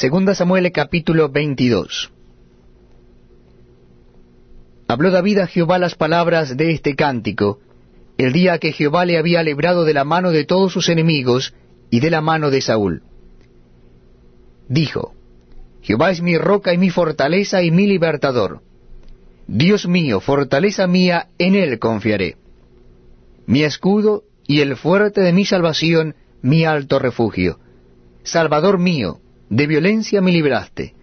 Segunda Samuel capítulo 22 Habló David a Jehová las palabras de este cántico, el día que Jehová le había librado de la mano de todos sus enemigos y de la mano de Saúl. Dijo, Jehová es mi roca y mi fortaleza y mi libertador. Dios mío, fortaleza mía, en él confiaré. Mi escudo y el fuerte de mi salvación, mi alto refugio. Salvador mío, de violencia me libraste.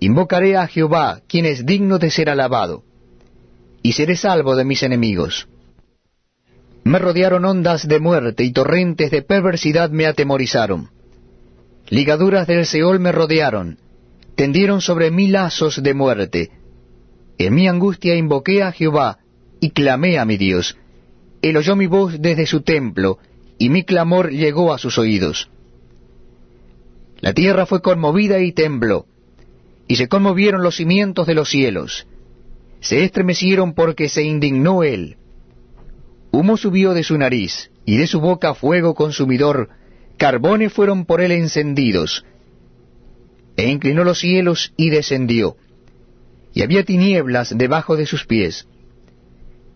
Invocaré a Jehová, quien es digno de ser alabado, y seré salvo de mis enemigos. Me rodearon ondas de muerte y torrentes de perversidad me atemorizaron. Ligaduras del Seol me rodearon, tendieron sobre mí lazos de muerte. En mi angustia invoqué a Jehová y clamé a mi Dios. Él oyó mi voz desde su templo, y mi clamor llegó a sus oídos. La tierra fue conmovida y tembló, y se conmovieron los cimientos de los cielos. Se estremecieron porque se indignó él. Humo subió de su nariz, y de su boca fuego consumidor, carbones fueron por él encendidos. E inclinó los cielos y descendió, y había tinieblas debajo de sus pies.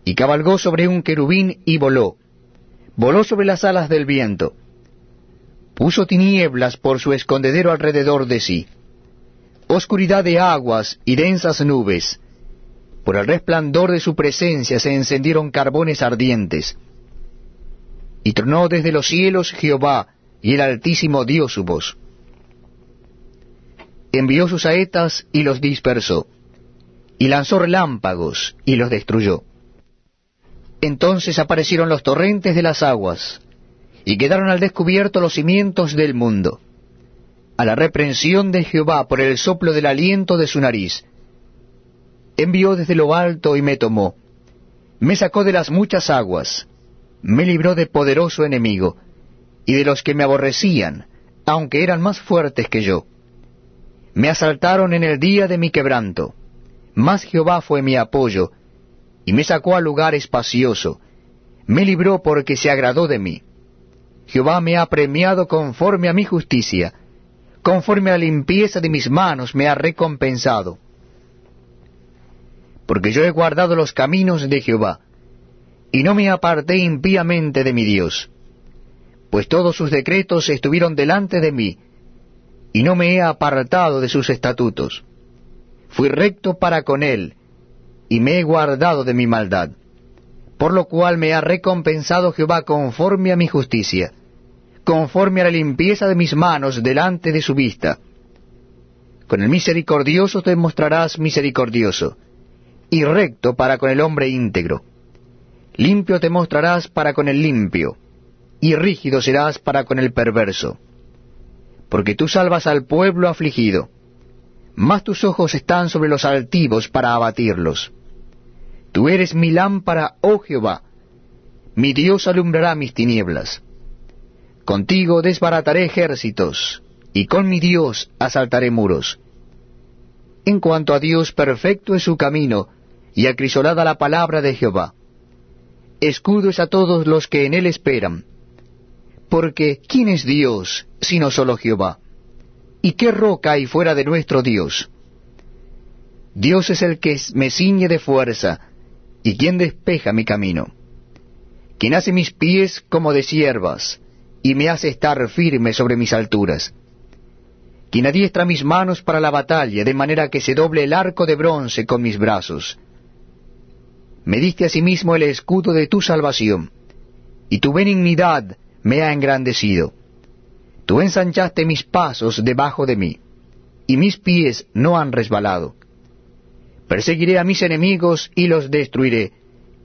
Y cabalgó sobre un querubín y voló, voló sobre las alas del viento puso tinieblas por su escondedero alrededor de sí, oscuridad de aguas y densas nubes. Por el resplandor de su presencia se encendieron carbones ardientes. Y tronó desde los cielos Jehová, y el Altísimo dio su voz. Envió sus saetas y los dispersó, y lanzó relámpagos y los destruyó. Entonces aparecieron los torrentes de las aguas, y quedaron al descubierto los cimientos del mundo, a la reprensión de Jehová por el soplo del aliento de su nariz. Envió desde lo alto y me tomó, me sacó de las muchas aguas, me libró de poderoso enemigo, y de los que me aborrecían, aunque eran más fuertes que yo. Me asaltaron en el día de mi quebranto, mas Jehová fue mi apoyo, y me sacó a lugar espacioso, me libró porque se agradó de mí. Jehová me ha premiado conforme a mi justicia, conforme a la limpieza de mis manos me ha recompensado. Porque yo he guardado los caminos de Jehová, y no me aparté impíamente de mi Dios, pues todos sus decretos estuvieron delante de mí, y no me he apartado de sus estatutos. Fui recto para con él, y me he guardado de mi maldad por lo cual me ha recompensado Jehová conforme a mi justicia, conforme a la limpieza de mis manos delante de su vista. Con el misericordioso te mostrarás misericordioso, y recto para con el hombre íntegro. Limpio te mostrarás para con el limpio, y rígido serás para con el perverso. Porque tú salvas al pueblo afligido, mas tus ojos están sobre los altivos para abatirlos. Tú eres mi lámpara, oh Jehová. Mi Dios alumbrará mis tinieblas. Contigo desbarataré ejércitos, y con mi Dios asaltaré muros. En cuanto a Dios, perfecto es su camino, y acrisolada la palabra de Jehová. Escudo es a todos los que en él esperan. Porque, ¿quién es Dios, sino solo Jehová? ¿Y qué roca hay fuera de nuestro Dios? Dios es el que me ciñe de fuerza, ¿Y quién despeja mi camino? Quien hace mis pies como de siervas, y me hace estar firme sobre mis alturas. Quien adiestra mis manos para la batalla, de manera que se doble el arco de bronce con mis brazos. Me diste asimismo el escudo de tu salvación, y tu benignidad me ha engrandecido. Tú ensanchaste mis pasos debajo de mí, y mis pies no han resbalado. Perseguiré a mis enemigos y los destruiré,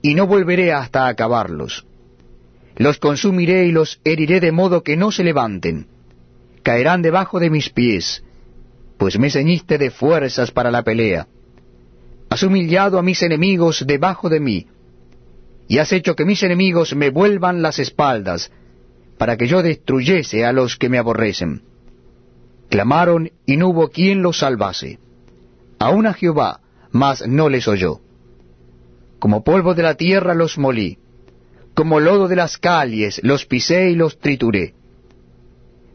y no volveré hasta acabarlos. Los consumiré y los heriré de modo que no se levanten. Caerán debajo de mis pies, pues me ceñiste de fuerzas para la pelea. Has humillado a mis enemigos debajo de mí, y has hecho que mis enemigos me vuelvan las espaldas, para que yo destruyese a los que me aborrecen. Clamaron y no hubo quien los salvase. Aún a Jehová, mas no les oyó. Como polvo de la tierra los molí, como lodo de las calles los pisé y los trituré.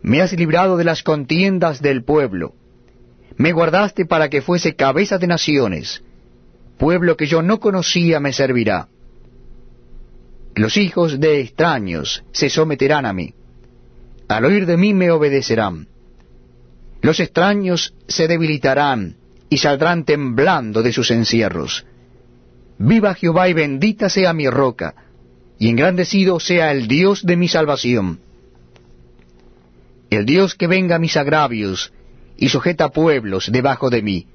Me has librado de las contiendas del pueblo. Me guardaste para que fuese cabeza de naciones. Pueblo que yo no conocía me servirá. Los hijos de extraños se someterán a mí. Al oír de mí me obedecerán. Los extraños se debilitarán y saldrán temblando de sus encierros. Viva Jehová y bendita sea mi roca, y engrandecido sea el Dios de mi salvación. El Dios que venga mis agravios y sujeta pueblos debajo de mí,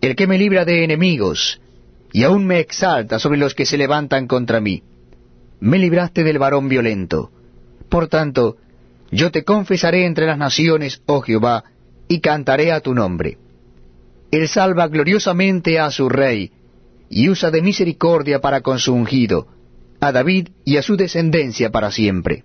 el que me libra de enemigos, y aún me exalta sobre los que se levantan contra mí. Me libraste del varón violento. Por tanto, yo te confesaré entre las naciones, oh Jehová, y cantaré a tu nombre. Él salva gloriosamente a su rey, y usa de misericordia para con su ungido, a David y a su descendencia para siempre.